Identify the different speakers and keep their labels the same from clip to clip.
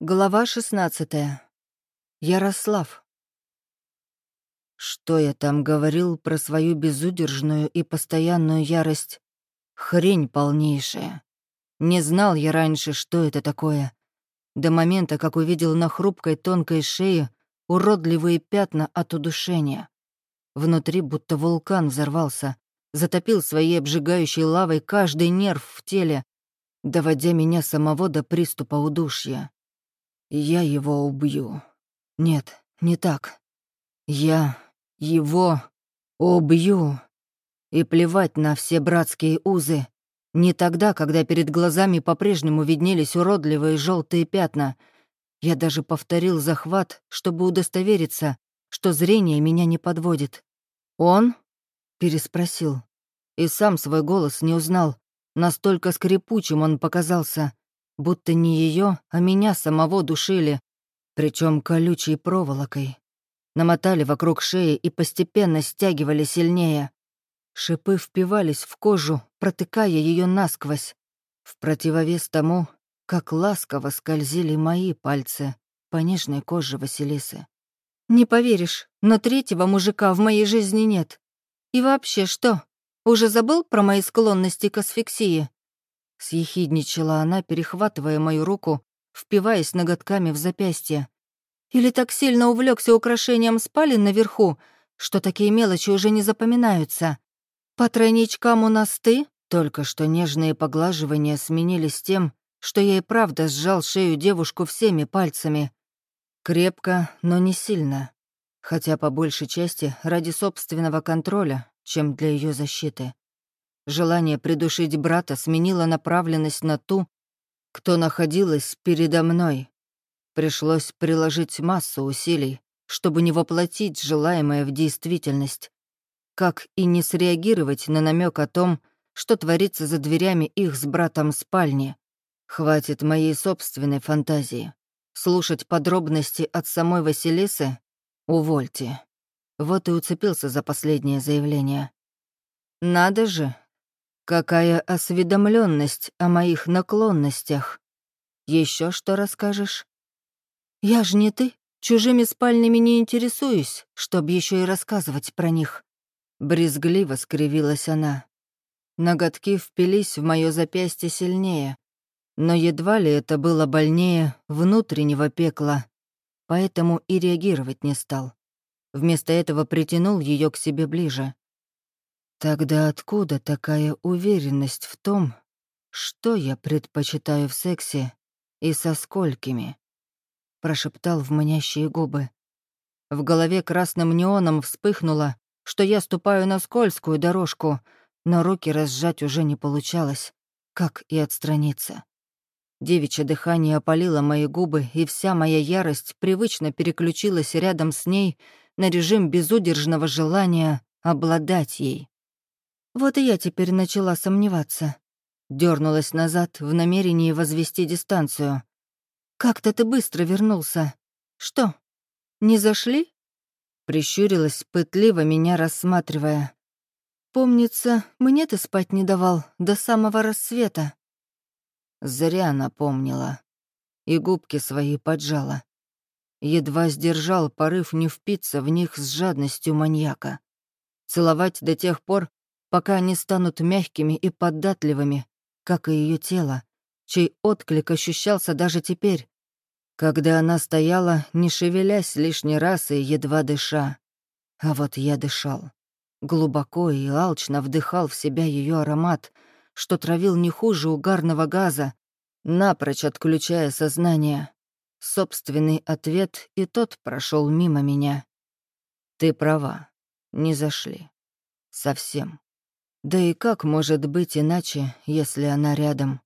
Speaker 1: Глава 16. Ярослав. Что я там говорил про свою безудержную и постоянную ярость? Хрень полнейшая. Не знал я раньше, что это такое. До момента, как увидел на хрупкой тонкой шее уродливые пятна от удушения. Внутри будто вулкан взорвался, затопил своей обжигающей лавой каждый нерв в теле, доводя меня самого до приступа удушья. Я его убью. Нет, не так. Я его убью. И плевать на все братские узы. Не тогда, когда перед глазами по-прежнему виднелись уродливые желтые пятна. Я даже повторил захват, чтобы удостовериться, что зрение меня не подводит. «Он?» — переспросил. И сам свой голос не узнал. Настолько скрипучим он показался будто не ее, а меня самого душили, причем колючей проволокой. Намотали вокруг шеи и постепенно стягивали сильнее. Шипы впивались в кожу, протыкая ее насквозь, в противовес тому, как ласково скользили мои пальцы по нежной коже Василисы. «Не поверишь, но третьего мужика в моей жизни нет. И вообще что, уже забыл про мои склонности к асфиксии?» Съехидничала она, перехватывая мою руку, впиваясь ноготками в запястье. «Или так сильно увлекся украшением спален наверху, что такие мелочи уже не запоминаются. По тройничкам у нас ты?» Только что нежные поглаживания сменились тем, что я и правда сжал шею девушку всеми пальцами. Крепко, но не сильно. Хотя по большей части ради собственного контроля, чем для ее защиты. Желание придушить брата сменило направленность на ту, кто находилась передо мной. Пришлось приложить массу усилий, чтобы не воплотить желаемое в действительность, как и не среагировать на намек о том, что творится за дверями их с братом спальни. Хватит моей собственной фантазии. Слушать подробности от самой Василисы — увольте. Вот и уцепился за последнее заявление. Надо же, Какая осведомленность о моих наклонностях. Еще что расскажешь? Я ж не ты, чужими спальнями не интересуюсь, чтоб еще и рассказывать про них. Брезгливо скривилась она. Ноготки впились в мое запястье сильнее, но едва ли это было больнее внутреннего пекла, поэтому и реагировать не стал. Вместо этого притянул ее к себе ближе. Тогда откуда такая уверенность в том, что я предпочитаю в сексе и со сколькими? Прошептал в манящие губы. В голове красным неоном вспыхнуло, что я ступаю на скользкую дорожку, но руки разжать уже не получалось, как и отстраниться. Девичье дыхание опалило мои губы, и вся моя ярость привычно переключилась рядом с ней на режим безудержного желания обладать ей. Вот и я теперь начала сомневаться. Дёрнулась назад в намерении возвести дистанцию. «Как-то ты быстро вернулся. Что, не зашли?» Прищурилась, пытливо меня рассматривая. «Помнится, мне ты спать не давал до самого рассвета». Зря напомнила. И губки свои поджала. Едва сдержал порыв не впиться в них с жадностью маньяка. Целовать до тех пор, пока они станут мягкими и податливыми, как и ее тело, чей отклик ощущался даже теперь, когда она стояла, не шевелясь лишний раз и едва дыша. А вот я дышал. Глубоко и алчно вдыхал в себя ее аромат, что травил не хуже угарного газа, напрочь отключая сознание. Собственный ответ и тот прошел мимо меня. Ты права, не зашли. Совсем. Да и как может быть иначе, если она рядом?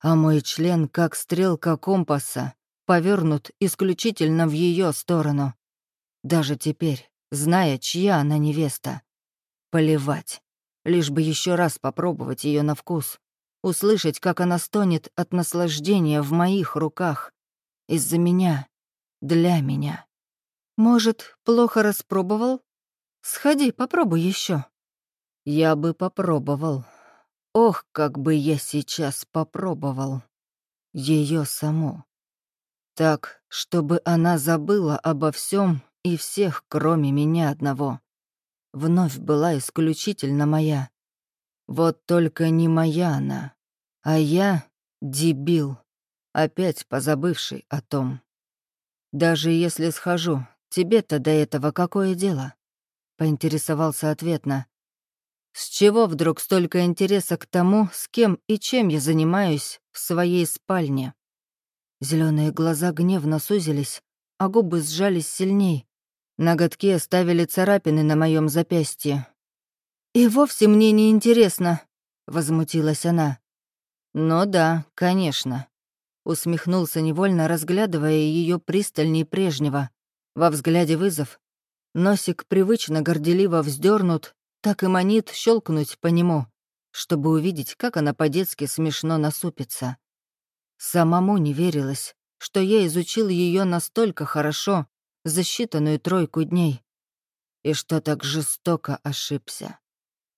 Speaker 1: А мой член, как стрелка компаса, повернут исключительно в ее сторону. Даже теперь, зная, чья она невеста. Поливать. Лишь бы еще раз попробовать ее на вкус. Услышать, как она стонет от наслаждения в моих руках. Из-за меня. Для меня. Может, плохо распробовал? Сходи, попробуй еще. Я бы попробовал. Ох, как бы я сейчас попробовал. Ее саму. Так, чтобы она забыла обо всем и всех, кроме меня одного. Вновь была исключительно моя. Вот только не моя она, а я — дебил, опять позабывший о том. Даже если схожу, тебе-то до этого какое дело? Поинтересовался ответно. С чего вдруг столько интереса к тому, с кем и чем я занимаюсь в своей спальне? Зеленые глаза гневно сузились, а губы сжались сильней. Ноготки оставили царапины на моем запястье. «И вовсе мне не интересно», — возмутилась она. «Ну да, конечно», — усмехнулся невольно, разглядывая ее пристальней прежнего. Во взгляде вызов. Носик привычно горделиво вздернут, так и манит щелкнуть по нему, чтобы увидеть, как она по-детски смешно насупится. Самому не верилось, что я изучил ее настолько хорошо за считанную тройку дней, и что так жестоко ошибся.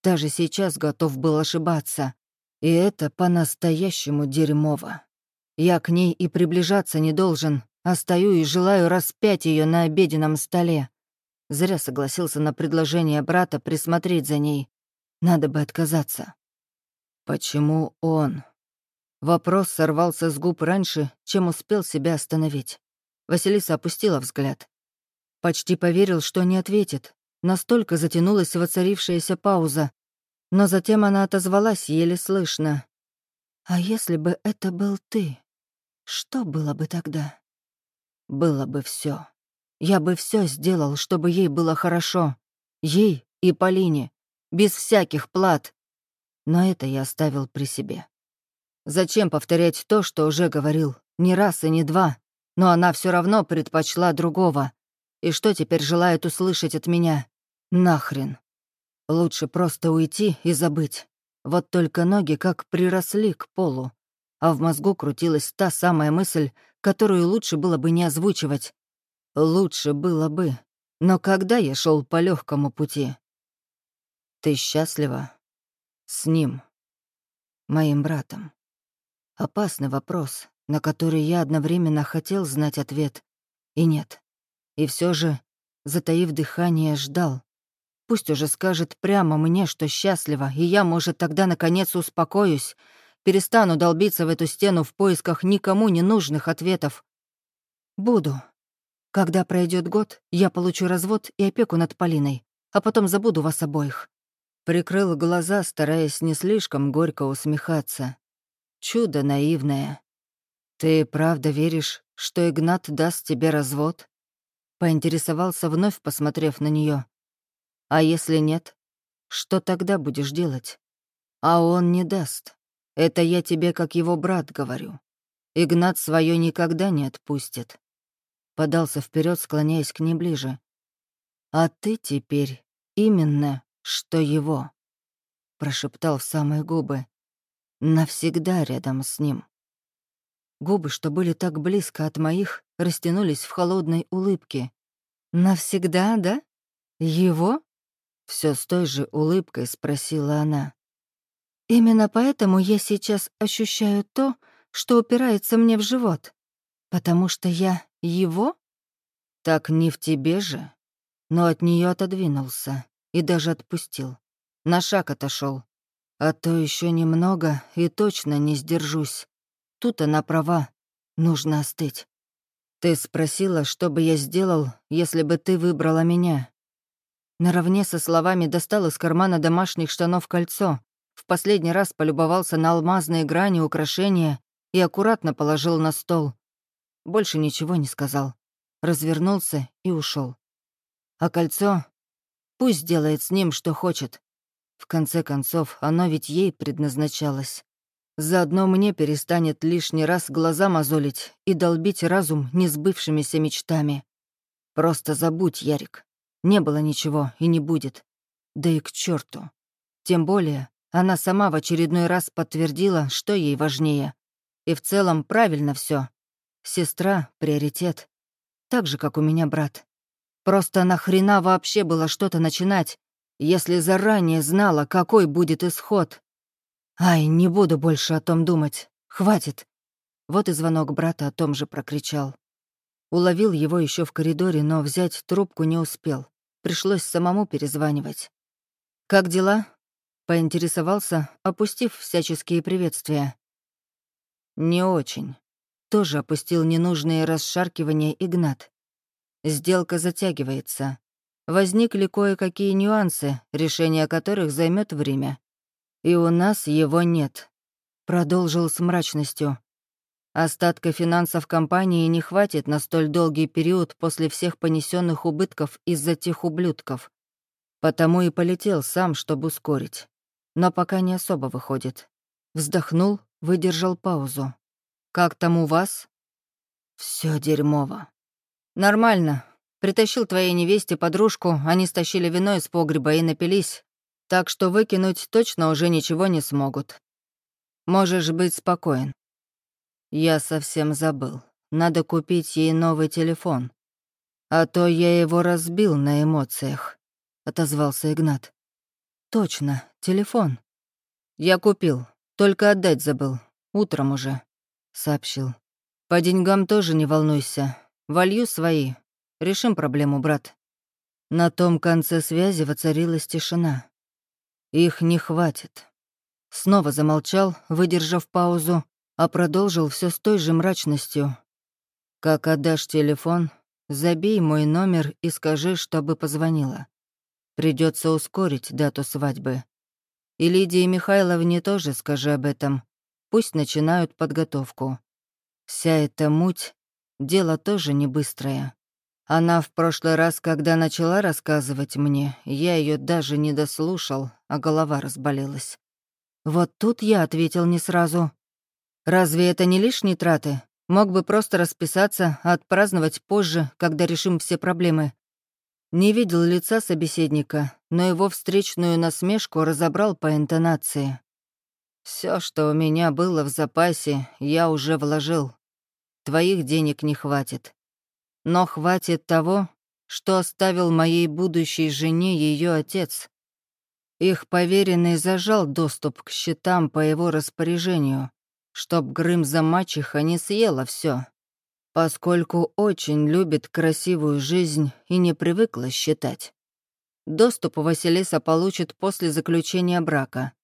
Speaker 1: Даже сейчас готов был ошибаться, и это по-настоящему дерьмово. Я к ней и приближаться не должен, а стою и желаю распять ее на обеденном столе. Зря согласился на предложение брата присмотреть за ней. Надо бы отказаться. Почему он? Вопрос сорвался с губ раньше, чем успел себя остановить. Василиса опустила взгляд. Почти поверил, что не ответит. Настолько затянулась воцарившаяся пауза. Но затем она отозвалась еле слышно. «А если бы это был ты, что было бы тогда?» «Было бы все. Я бы все сделал, чтобы ей было хорошо. Ей и Полине. Без всяких плат. Но это я оставил при себе. Зачем повторять то, что уже говорил? Не раз и не два. Но она все равно предпочла другого. И что теперь желает услышать от меня? Нахрен. Лучше просто уйти и забыть. Вот только ноги как приросли к полу. А в мозгу крутилась та самая мысль, которую лучше было бы не озвучивать. Лучше было бы. Но когда я шел по легкому пути? Ты счастлива? С ним. Моим братом. Опасный вопрос, на который я одновременно хотел знать ответ и нет. И все же, затаив дыхание, ждал. Пусть уже скажет прямо мне, что счастлива, и я, может, тогда наконец успокоюсь, перестану долбиться в эту стену в поисках никому не нужных ответов. Буду. Когда пройдет год, я получу развод и опеку над Полиной, а потом забуду вас обоих. Прикрыл глаза, стараясь не слишком горько усмехаться. Чудо наивное. Ты правда веришь, что Игнат даст тебе развод? Поинтересовался, вновь посмотрев на нее. А если нет, что тогда будешь делать? А он не даст. Это я тебе, как его брат, говорю. Игнат свое никогда не отпустит. Подался вперед, склоняясь к ней ближе. А ты теперь именно, что его. Прошептал в самые губы навсегда рядом с ним. Губы, что были так близко от моих, растянулись в холодной улыбке. «Навсегда, да? Его?» Все с той же улыбкой спросила она. «Именно поэтому я сейчас ощущаю то, что упирается мне в живот. Потому что я его?» «Так не в тебе же?» Но от нее отодвинулся и даже отпустил. На шаг отошел, а то еще немного и точно не сдержусь. Тут она права. Нужно остыть. Ты спросила, что бы я сделал, если бы ты выбрала меня. Наравне со словами достал из кармана домашних штанов кольцо, в последний раз полюбовался на алмазные грани украшения и аккуратно положил на стол. Больше ничего не сказал. Развернулся и ушел. А кольцо? Пусть делает с ним, что хочет. В конце концов, оно ведь ей предназначалось. Заодно мне перестанет лишний раз глаза мозолить и долбить разум несбывшимися мечтами. Просто забудь, Ярик. Не было ничего и не будет. Да и к черту. Тем более, она сама в очередной раз подтвердила, что ей важнее. И в целом правильно все. Сестра — приоритет. Так же, как у меня брат. Просто нахрена вообще было что-то начинать, если заранее знала, какой будет исход. Ай, не буду больше о том думать. Хватит. Вот и звонок брата о том же прокричал. Уловил его еще в коридоре, но взять трубку не успел. Пришлось самому перезванивать. «Как дела?» — поинтересовался, опустив всяческие приветствия. «Не очень». Тоже опустил ненужные расшаркивания Игнат. Сделка затягивается. Возникли кое-какие нюансы, решение которых займет время. И у нас его нет. Продолжил с мрачностью. Остатка финансов компании не хватит на столь долгий период после всех понесенных убытков из-за тех ублюдков. Потому и полетел сам, чтобы ускорить. Но пока не особо выходит. Вздохнул, выдержал паузу. «Как там у вас?» Все дерьмово. «Нормально. Притащил твоей невесте подружку, они стащили вино из погреба и напились, так что выкинуть точно уже ничего не смогут. Можешь быть спокоен. Я совсем забыл. Надо купить ей новый телефон. А то я его разбил на эмоциях», — отозвался Игнат. «Точно, телефон. Я купил, только отдать забыл. Утром уже», — сообщил. «По деньгам тоже не волнуйся. Волью свои, Решим проблему, брат». На том конце связи воцарилась тишина. «Их не хватит». Снова замолчал, выдержав паузу, а продолжил все с той же мрачностью. «Как отдашь телефон, забей мой номер и скажи, чтобы позвонила. Придется ускорить дату свадьбы. И Лидии Михайловне тоже скажи об этом. Пусть начинают подготовку. Вся эта муть — дело тоже не быстрое. Она в прошлый раз, когда начала рассказывать мне, я ее даже не дослушал, а голова разболелась. Вот тут я ответил не сразу. Разве это не лишние траты? Мог бы просто расписаться, а отпраздновать позже, когда решим все проблемы. Не видел лица собеседника, но его встречную насмешку разобрал по интонации. Все, что у меня было в запасе, я уже вложил. Твоих денег не хватит. Но хватит того, что оставил моей будущей жене ее отец. Их поверенный зажал доступ к счетам по его распоряжению, чтоб Грымза мачеха не съела все, поскольку очень любит красивую жизнь и не привыкла считать. Доступ Василиса получит после заключения брака.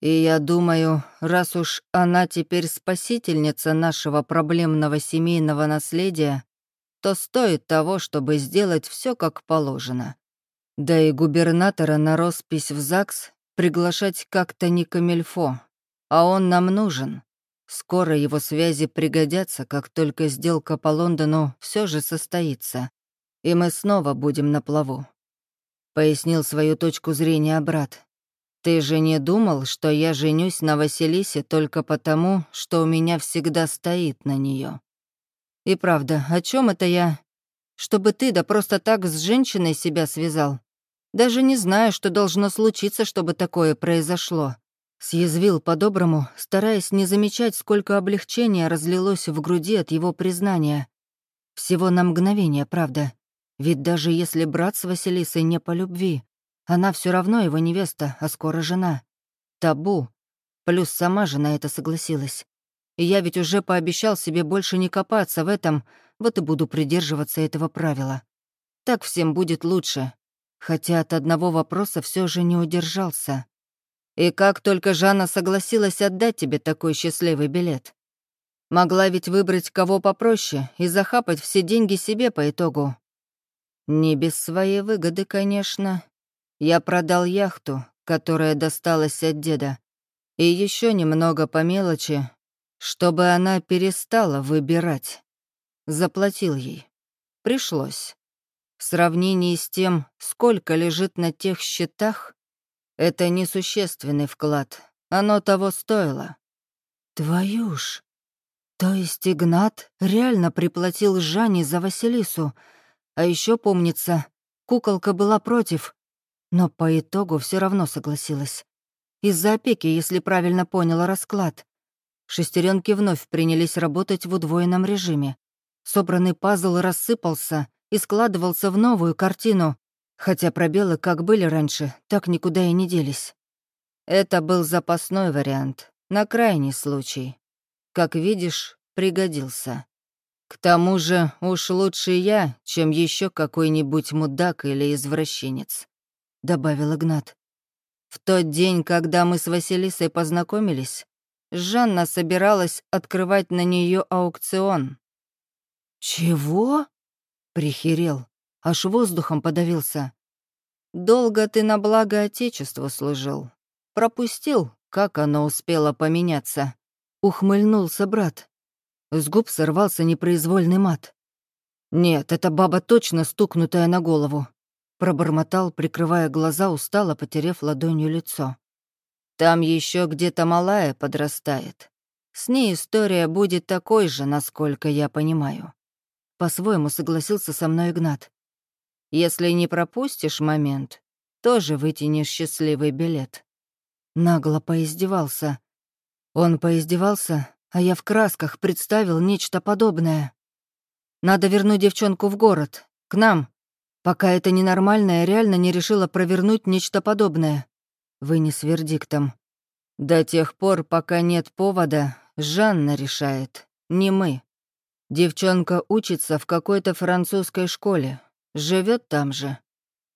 Speaker 1: И я думаю, раз уж она теперь спасительница нашего проблемного семейного наследия, то стоит того, чтобы сделать все как положено. Да и губернатора на роспись в ЗАГС приглашать как-то не камельфо, а он нам нужен. Скоро его связи пригодятся, как только сделка по Лондону все же состоится, и мы снова будем на плаву. Пояснил свою точку зрения брат. Ты же не думал, что я женюсь на Василисе только потому, что у меня всегда стоит на нее. И правда, о чем это я? Чтобы ты да просто так с женщиной себя связал? Даже не знаю, что должно случиться, чтобы такое произошло. Съязвил по-доброму, стараясь не замечать, сколько облегчения разлилось в груди от его признания. Всего на мгновение, правда. Ведь даже если брат с Василисой не по любви, она все равно его невеста, а скоро жена. Табу. Плюс сама же на это согласилась. И я ведь уже пообещал себе больше не копаться в этом, вот и буду придерживаться этого правила. Так всем будет лучше. Хотя от одного вопроса все же не удержался. И как только Жанна согласилась отдать тебе такой счастливый билет? Могла ведь выбрать кого попроще и захапать все деньги себе по итогу. Не без своей выгоды, конечно. Я продал яхту, которая досталась от деда, и еще немного по мелочи, чтобы она перестала выбирать. Заплатил ей. Пришлось. В сравнении с тем, сколько лежит на тех счетах, это несущественный вклад. Оно того стоило. Твою ж. То есть Игнат реально приплатил Жанне за Василису. А еще помнится, куколка была против, но по итогу все равно согласилась. Из-за опеки, если правильно поняла расклад. Шестеренки вновь принялись работать в удвоенном режиме. Собранный пазл рассыпался и складывался в новую картину, хотя пробелы как были раньше, так никуда и не делись. Это был запасной вариант, на крайний случай. Как видишь, пригодился. К тому же уж лучше я, чем еще какой-нибудь мудак или извращенец», — добавил Игнат. «В тот день, когда мы с Василисой познакомились, Жанна собиралась открывать на нее аукцион». «Чего?» — прихерел, аж воздухом подавился. «Долго ты на благо Отечеству служил. Пропустил, как оно успело поменяться», — ухмыльнулся брат. С губ сорвался непроизвольный мат. «Нет, эта баба точно стукнутая на голову», — пробормотал, прикрывая глаза, устало потеряв ладонью лицо. «Там еще где-то малая подрастает. С ней история будет такой же, насколько я понимаю». По-своему согласился со мной Игнат. «Если не пропустишь момент, тоже вытянешь счастливый билет». Нагло поиздевался. Он поиздевался, а я в красках представил нечто подобное. Надо вернуть девчонку в город, к нам, пока это ненормальное реально не решила провернуть нечто подобное. Вынес вердиктом. До тех пор, пока нет повода, Жанна решает, не мы. Девчонка учится в какой-то французской школе, живет там же.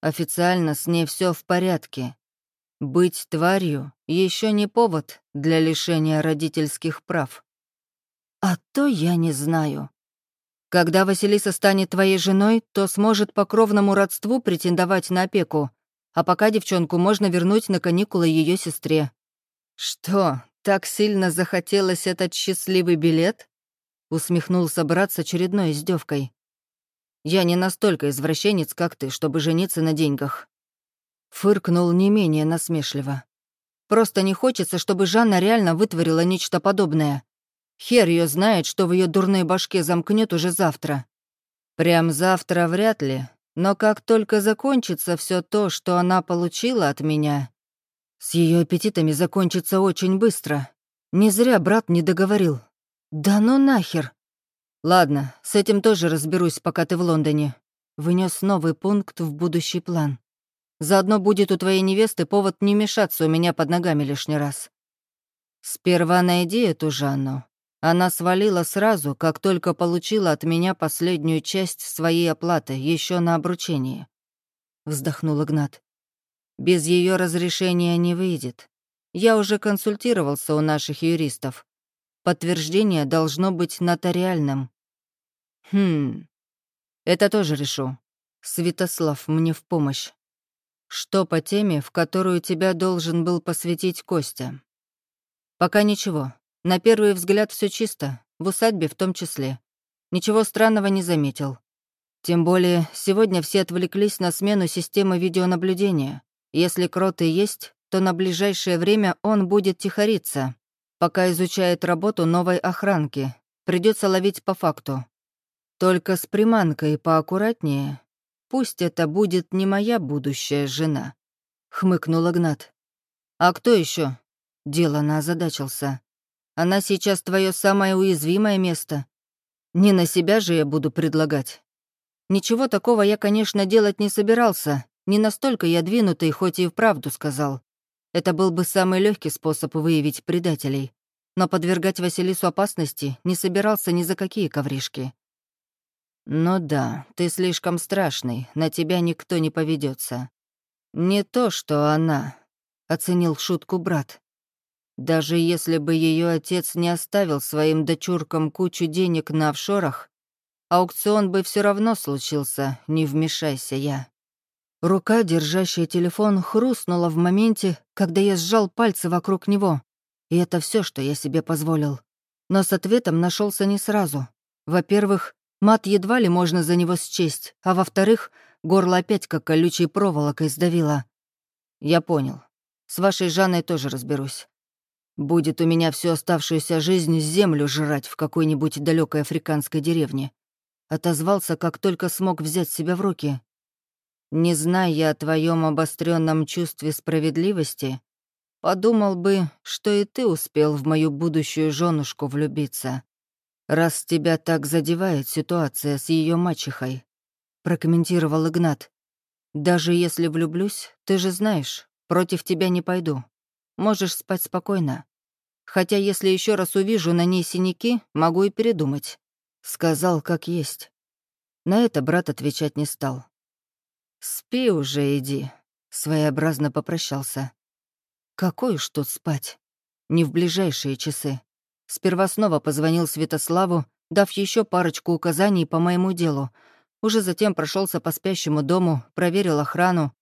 Speaker 1: Официально с ней все в порядке. Быть тварью еще не повод для лишения родительских прав. А то я не знаю. Когда Василиса станет твоей женой, то сможет по кровному родству претендовать на опеку, а пока девчонку можно вернуть на каникулы ее сестре. Что, так сильно захотелось этот счастливый билет? Усмехнулся брат с очередной издевкой. Я не настолько извращенец, как ты, чтобы жениться на деньгах. Фыркнул не менее насмешливо. Просто не хочется, чтобы Жанна реально вытворила нечто подобное. Хер ее знает, что в ее дурной башке замкнет уже завтра. Прям завтра вряд ли, но как только закончится все то, что она получила от меня, с ее аппетитами закончится очень быстро. Не зря брат не договорил. Да ну нахер. Ладно, с этим тоже разберусь, пока ты в Лондоне. Вынес новый пункт в будущий план. Заодно будет у твоей невесты повод не мешаться у меня под ногами лишний раз. Сперва найди эту Жанну. Она свалила сразу, как только получила от меня последнюю часть своей оплаты, еще на обручении. Вздохнул Игнат. Без ее разрешения не выйдет. Я уже консультировался у наших юристов. Подтверждение должно быть нотариальным. Хм, это тоже решу. Святослав мне в помощь. Что по теме, в которую тебя должен был посвятить Костя? Пока ничего. На первый взгляд все чисто, в усадьбе в том числе. Ничего странного не заметил. Тем более, сегодня все отвлеклись на смену системы видеонаблюдения. Если крот и есть, то на ближайшее время он будет тихориться, пока изучает работу новой охранки. Придется ловить по факту. Только с приманкой поаккуратнее, Пусть это будет не моя будущая жена», — хмыкнул Игнат. «А кто еще? Делано озадачился. «Она сейчас твое самое уязвимое место. Не на себя же я буду предлагать. Ничего такого я, конечно, делать не собирался. Не настолько я двинутый, хоть и вправду сказал. Это был бы самый легкий способ выявить предателей. Но подвергать Василису опасности не собирался ни за какие ковришки. «Ну да, ты слишком страшный, на тебя никто не поведется. «Не то, что она», — оценил шутку брат. «Даже если бы ее отец не оставил своим дочуркам кучу денег на офшорах, аукцион бы все равно случился, не вмешайся я». Рука, держащая телефон, хрустнула в моменте, когда я сжал пальцы вокруг него. И это все, что я себе позволил. Но с ответом нашелся не сразу. Во-первых, Мат едва ли можно за него счесть, а во-вторых, горло опять как колючей проволокой сдавило. Я понял. С вашей Жанной тоже разберусь. Будет у меня всю оставшуюся жизнь землю жрать в какой-нибудь далекой африканской деревне. Отозвался, как только смог взять себя в руки. Не зная о твоем обостренном чувстве справедливости, подумал бы, что и ты успел в мою будущую женушку влюбиться раз тебя так задевает ситуация с ее мачехой», — прокомментировал Игнат. «Даже если влюблюсь, ты же знаешь, против тебя не пойду. Можешь спать спокойно. Хотя если еще раз увижу на ней синяки, могу и передумать. Сказал, как есть. На это брат отвечать не стал. «Спи уже, иди», — своеобразно попрощался. «Какой уж тут спать? Не в ближайшие часы». Сперва снова позвонил Святославу, дав еще парочку указаний по моему делу. Уже затем прошелся по спящему дому, проверил охрану.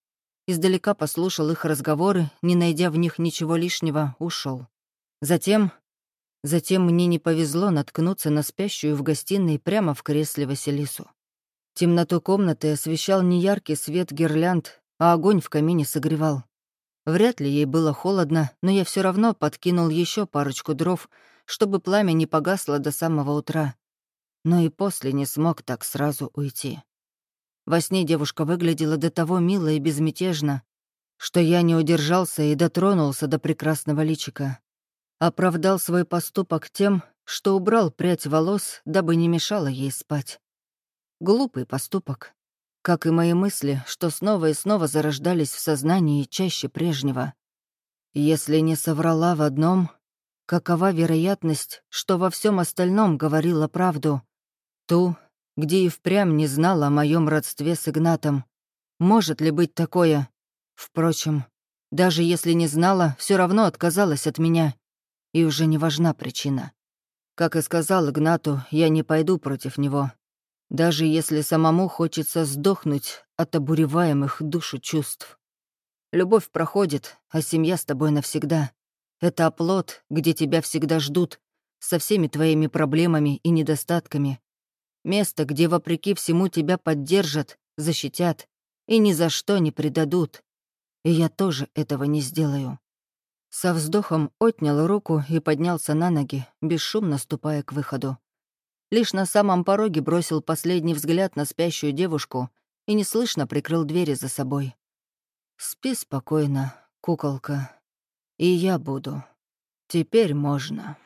Speaker 1: Издалека послушал их разговоры, не найдя в них ничего лишнего, ушел. Затем... Затем мне не повезло наткнуться на спящую в гостиной прямо в кресле Василису. Темноту комнаты освещал не яркий свет гирлянд, а огонь в камине согревал. Вряд ли ей было холодно, но я все равно подкинул еще парочку дров, чтобы пламя не погасло до самого утра. Но и после не смог так сразу уйти. Во сне девушка выглядела до того мило и безмятежно, что я не удержался и дотронулся до прекрасного личика. Оправдал свой поступок тем, что убрал прядь волос, дабы не мешало ей спать. Глупый поступок. Как и мои мысли, что снова и снова зарождались в сознании чаще прежнего. Если не соврала в одном, какова вероятность, что во всем остальном говорила правду? Ту, где и впрямь не знала о моем родстве с Игнатом. Может ли быть такое? Впрочем, даже если не знала, все равно отказалась от меня. И уже не важна причина. Как и сказал Игнату, я не пойду против него даже если самому хочется сдохнуть от обуреваемых душу чувств. Любовь проходит, а семья с тобой навсегда. Это оплот, где тебя всегда ждут, со всеми твоими проблемами и недостатками. Место, где вопреки всему тебя поддержат, защитят и ни за что не предадут. И я тоже этого не сделаю. Со вздохом отнял руку и поднялся на ноги, бесшумно ступая к выходу. Лишь на самом пороге бросил последний взгляд на спящую девушку и неслышно прикрыл двери за собой. «Спи спокойно, куколка. И я буду. Теперь можно».